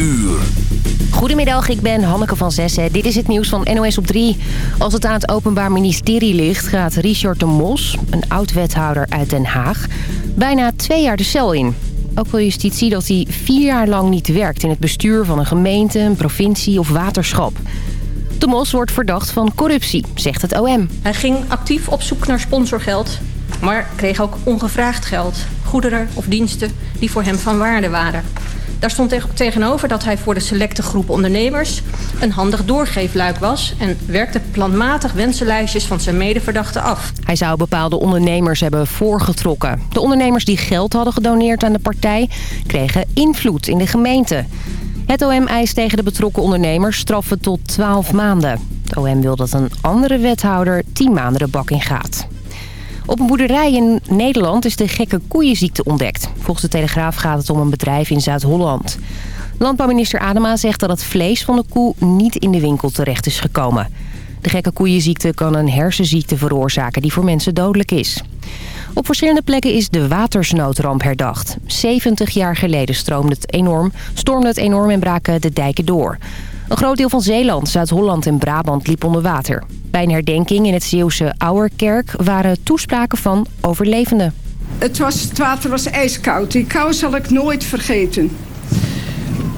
uur. Goedemiddag, ik ben Hanneke van Zessen. Dit is het nieuws van NOS op 3. Als het aan het Openbaar Ministerie ligt... gaat Richard de Mos, een oud-wethouder uit Den Haag... bijna twee jaar de cel in. Ook wil justitie dat hij vier jaar lang niet werkt... in het bestuur van een gemeente, een provincie of waterschap. De Mos wordt verdacht van corruptie, zegt het OM. Hij ging actief op zoek naar sponsorgeld... maar kreeg ook ongevraagd geld. Goederen of diensten die voor hem van waarde waren... Daar stond tegenover dat hij voor de selecte groep ondernemers... een handig doorgeefluik was... en werkte planmatig wensenlijstjes van zijn medeverdachten af. Hij zou bepaalde ondernemers hebben voorgetrokken. De ondernemers die geld hadden gedoneerd aan de partij... kregen invloed in de gemeente. Het OM eist tegen de betrokken ondernemers straffen tot 12 maanden. Het OM wil dat een andere wethouder 10 maanden de bak in gaat. Op een boerderij in Nederland is de gekke koeienziekte ontdekt. Volgens de Telegraaf gaat het om een bedrijf in Zuid-Holland. Landbouwminister Adema zegt dat het vlees van de koe niet in de winkel terecht is gekomen. De gekke koeienziekte kan een hersenziekte veroorzaken die voor mensen dodelijk is. Op verschillende plekken is de watersnoodramp herdacht. 70 jaar geleden stroomde het enorm, stormde het enorm en braken de dijken door. Een groot deel van Zeeland, Zuid-Holland en Brabant liep onder water. Bij een herdenking in het Zeeuwse Ouwerkerk waren toespraken van overlevenden. Het, was, het water was ijskoud. Die kou zal ik nooit vergeten.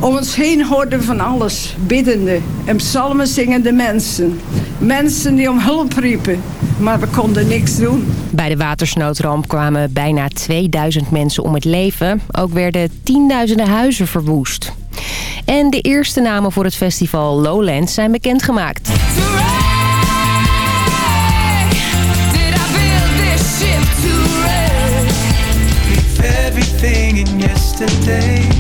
Om ons heen hoorden van alles, biddende en psalmen zingende mensen. Mensen die om hulp riepen, maar we konden niks doen. Bij de watersnoodramp kwamen bijna 2000 mensen om het leven. Ook werden tienduizenden huizen verwoest. En de eerste namen voor het festival Lowlands zijn bekendgemaakt. today.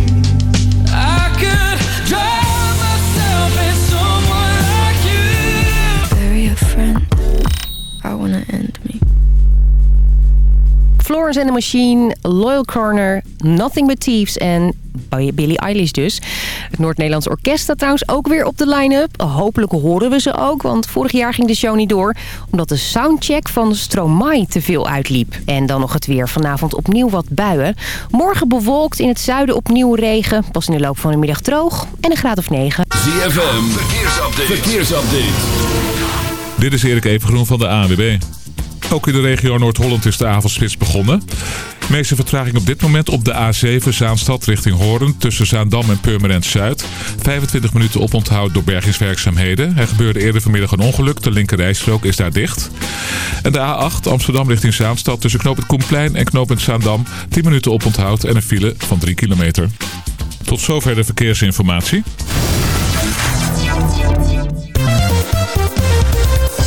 Florence and the Machine, Loyal Corner, Nothing But Thieves en Billie Eilish dus. Het Noord-Nederlands Orkest staat trouwens ook weer op de line-up. Hopelijk horen we ze ook, want vorig jaar ging de show niet door... omdat de soundcheck van Stromae te veel uitliep. En dan nog het weer. Vanavond opnieuw wat buien. Morgen bewolkt, in het zuiden opnieuw regen. Pas in de loop van de middag droog en een graad of 9. ZFM, verkeersupdate. verkeersupdate. Dit is Erik Evengroen van de ANWB. Ook in de regio Noord-Holland is de avondspits begonnen. De meeste vertraging op dit moment op de A7 Zaanstad richting Hoorn tussen Zaandam en Purmerend Zuid. 25 minuten oponthoud door bergingswerkzaamheden. Er gebeurde eerder vanmiddag een ongeluk. De linkerrijstrook is daar dicht. En de A8 Amsterdam richting Zaanstad tussen knooppunt Koenplein en knooppunt Zaandam. 10 minuten oponthoud en een file van 3 kilometer. Tot zover de verkeersinformatie.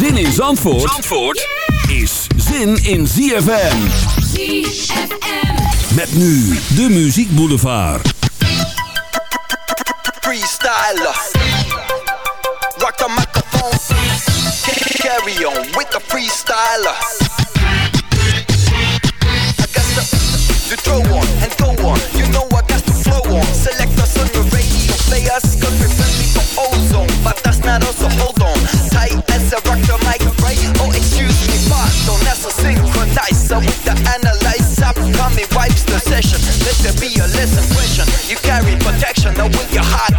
Zin in Zandvoort, Zandvoort is zin in ZFM. ZFM. Met nu de Muziek Boulevard. Freestyler. Rock the microphone. Carry on with the freestyler. I got the, the throw on and go on. You know I got the flow on. Select us on the radio. Play us cause we're friendly for ozone. But that's not us, so hold Coming wipes the session. Let there be a lesson impression. You carry protection. Now with your heart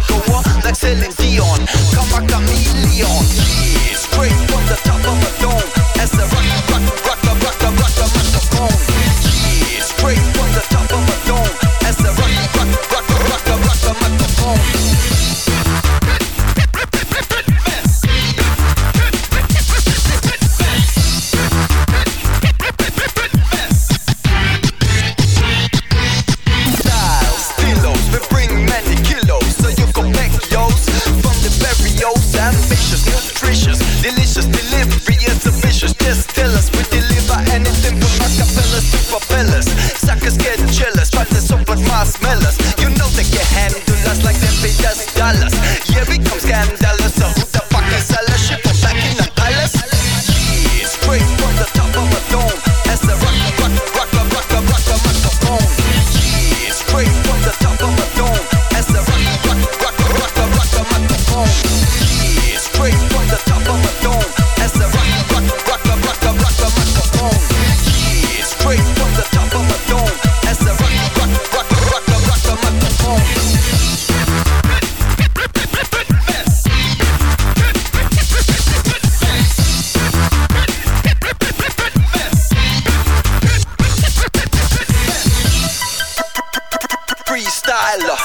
dialer.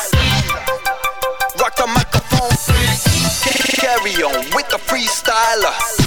Rock the microphone. Carry on with the freestyler.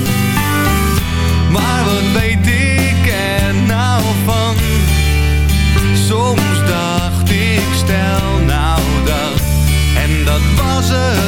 ze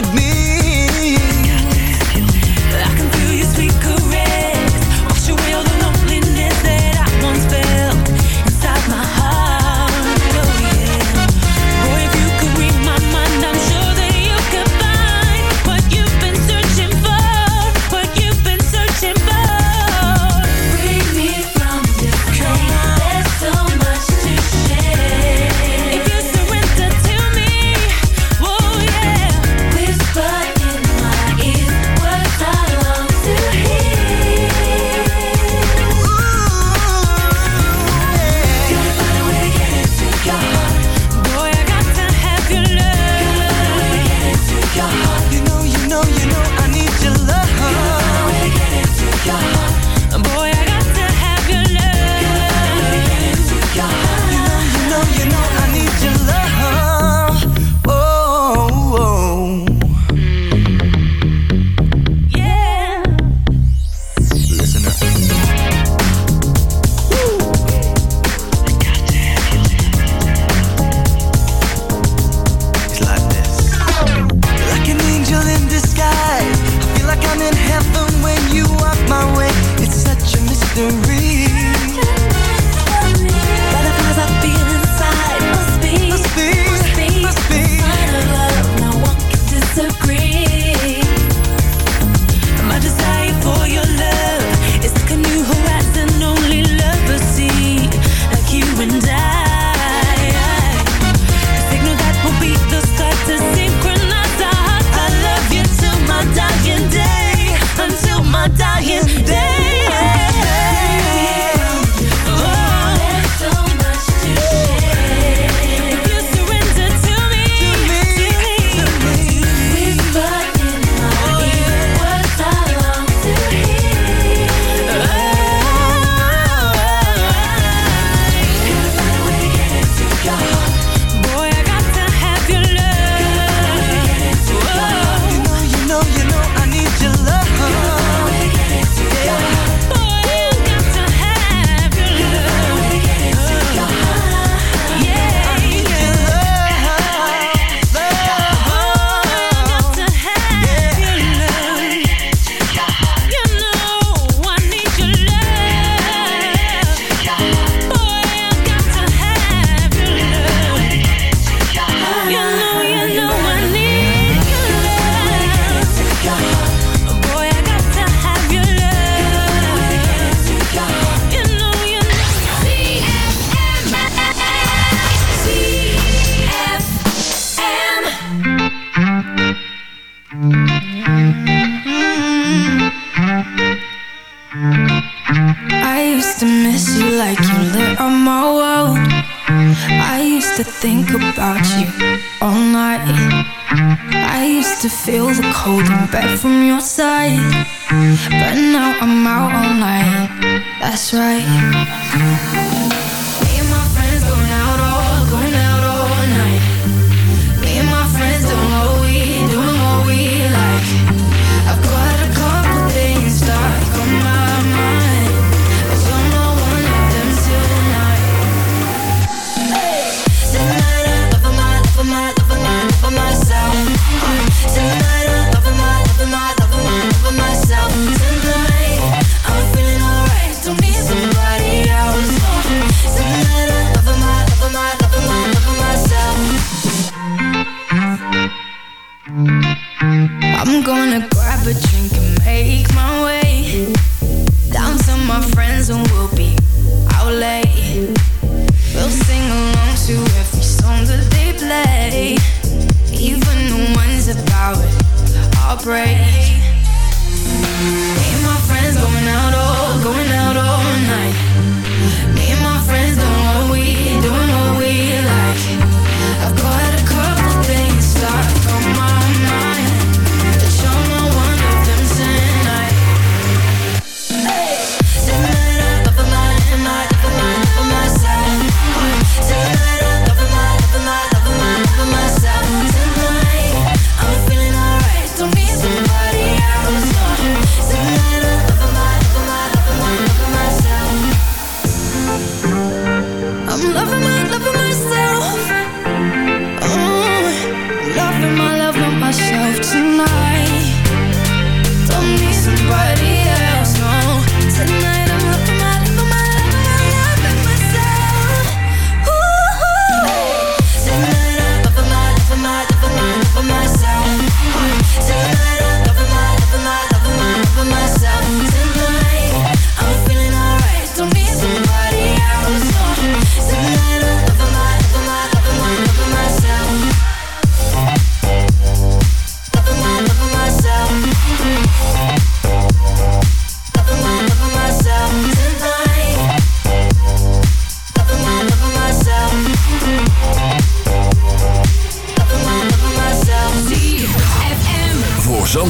it.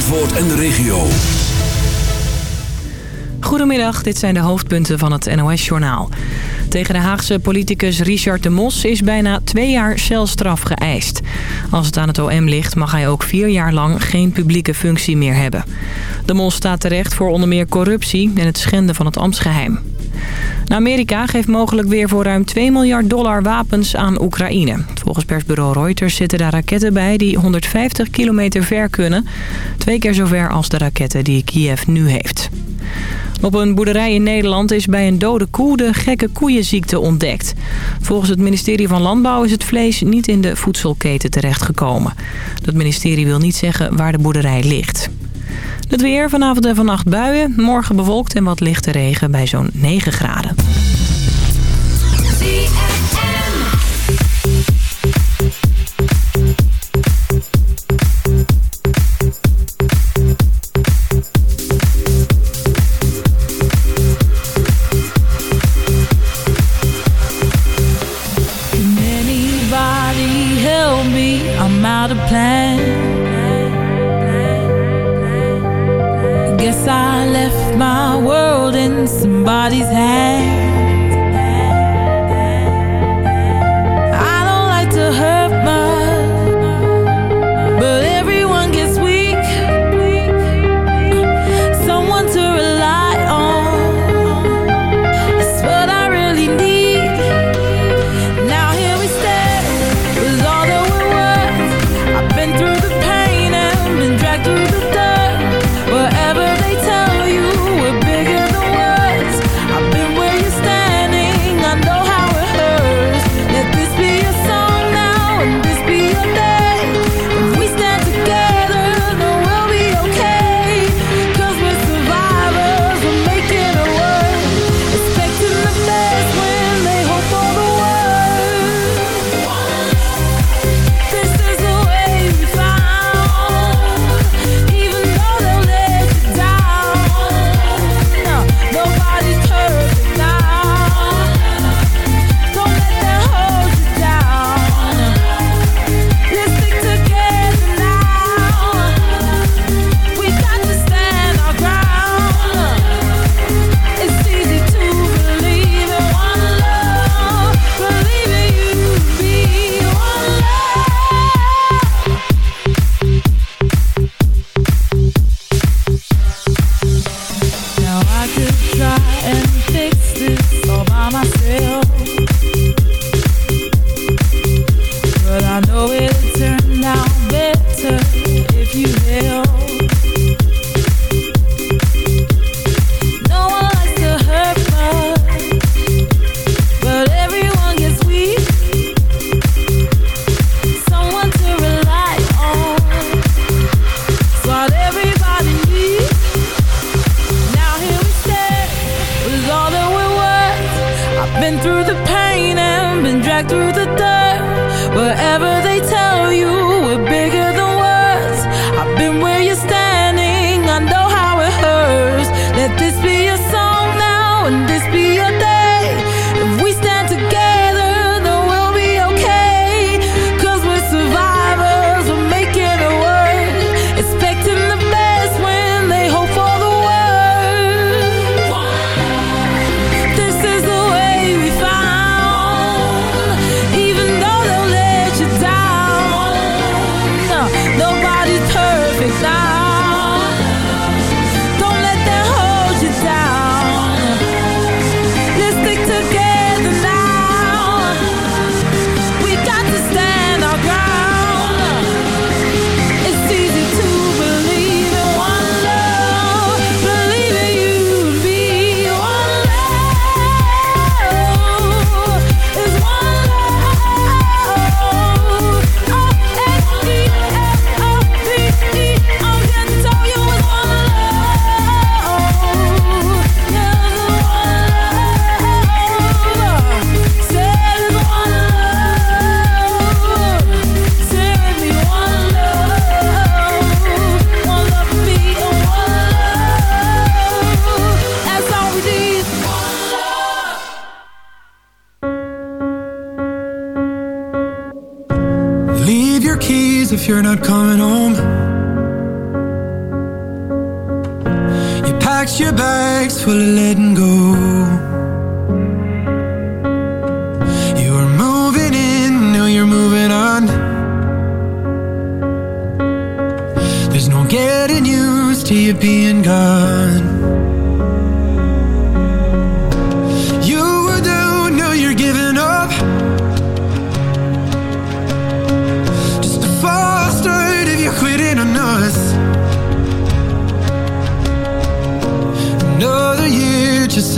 Zandvoort en de regio. Goedemiddag, dit zijn de hoofdpunten van het NOS-journaal. Tegen de Haagse politicus Richard de Mos is bijna twee jaar celstraf geëist. Als het aan het OM ligt mag hij ook vier jaar lang geen publieke functie meer hebben. De Mos staat terecht voor onder meer corruptie en het schenden van het ambtsgeheim. Amerika geeft mogelijk weer voor ruim 2 miljard dollar wapens aan Oekraïne. Volgens persbureau Reuters zitten daar raketten bij die 150 kilometer ver kunnen. Twee keer zover als de raketten die Kiev nu heeft. Op een boerderij in Nederland is bij een dode koe de gekke koeienziekte ontdekt. Volgens het ministerie van Landbouw is het vlees niet in de voedselketen terechtgekomen. Dat ministerie wil niet zeggen waar de boerderij ligt. Het weer vanavond en vannacht buien. Morgen bewolkt en wat lichte regen bij zo'n 9 graden. Out of plan. Guess I left my world in somebody's hands.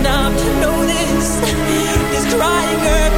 stop to notice this crying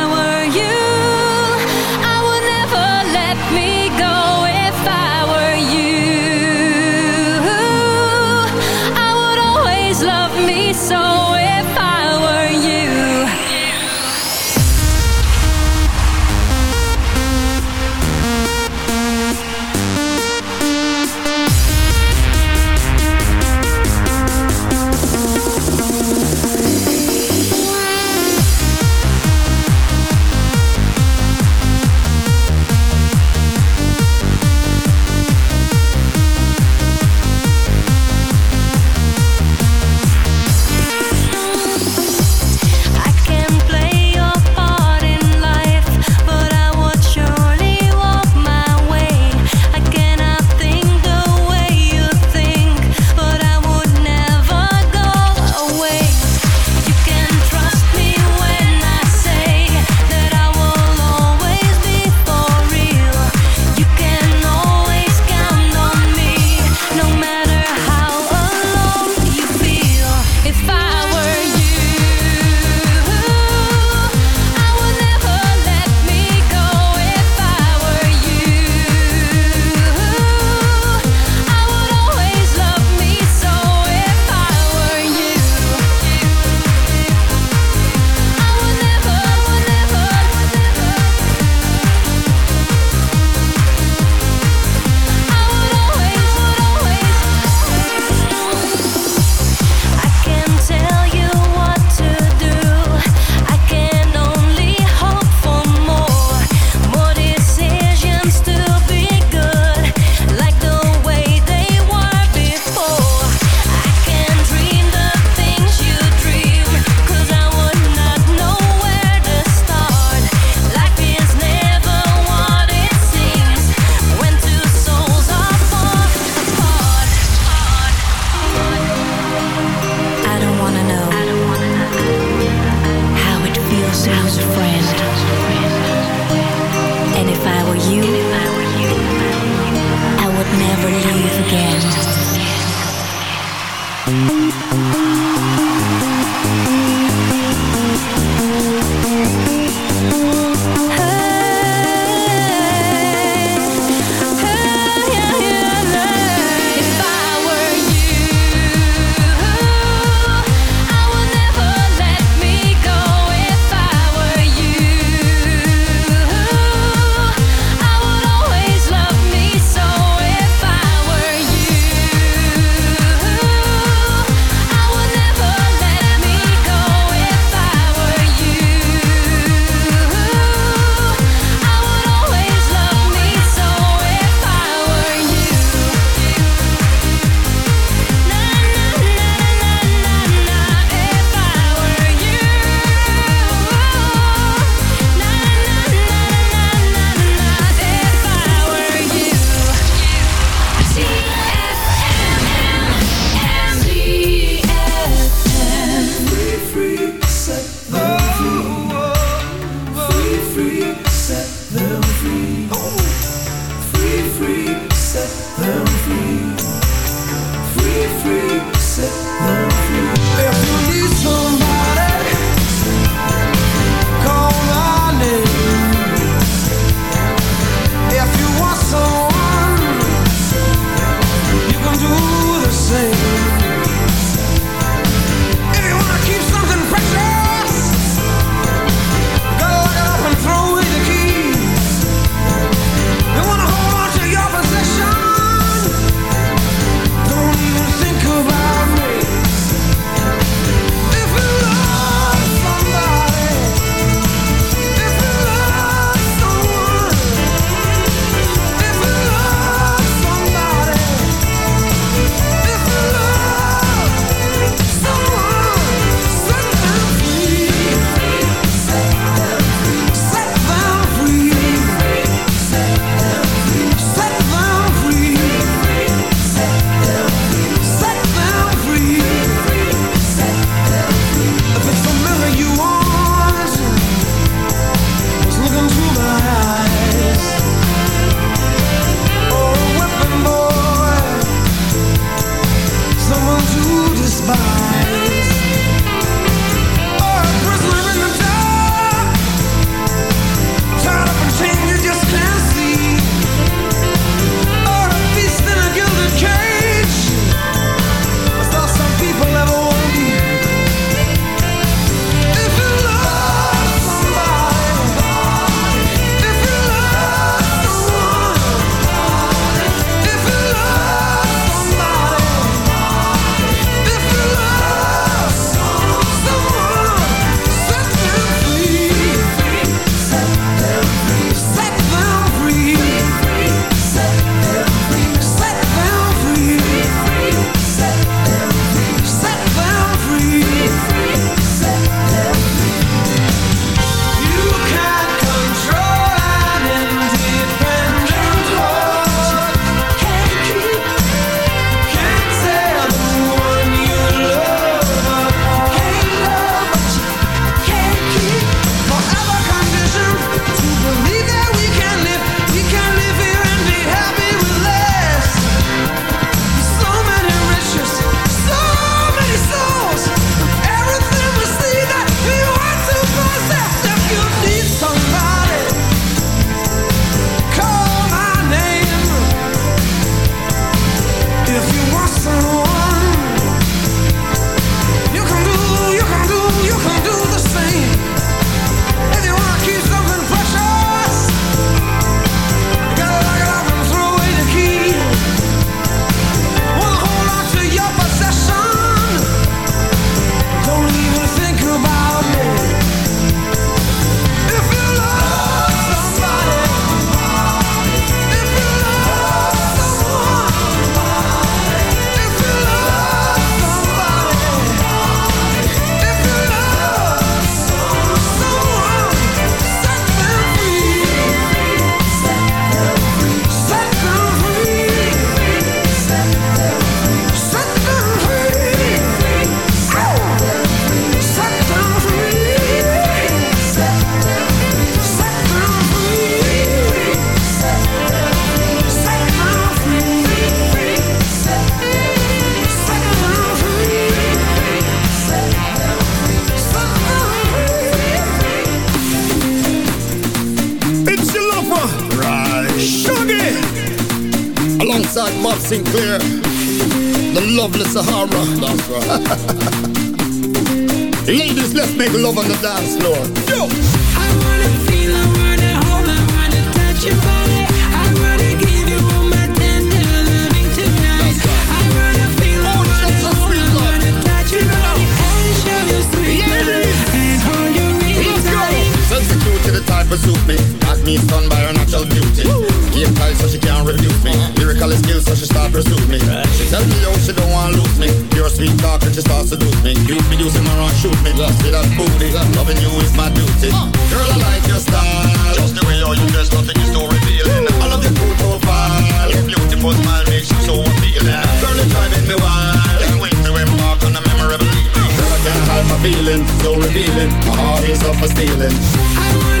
feelings, so revealing. My heart is up for stealing.